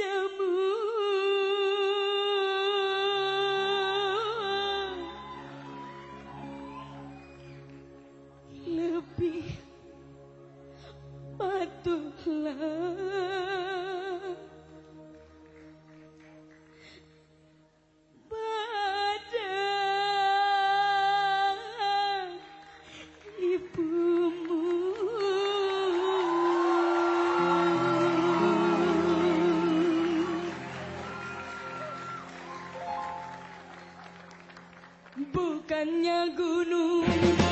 semua lebih patutlah bukannya gunung